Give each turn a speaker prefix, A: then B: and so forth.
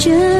A: 这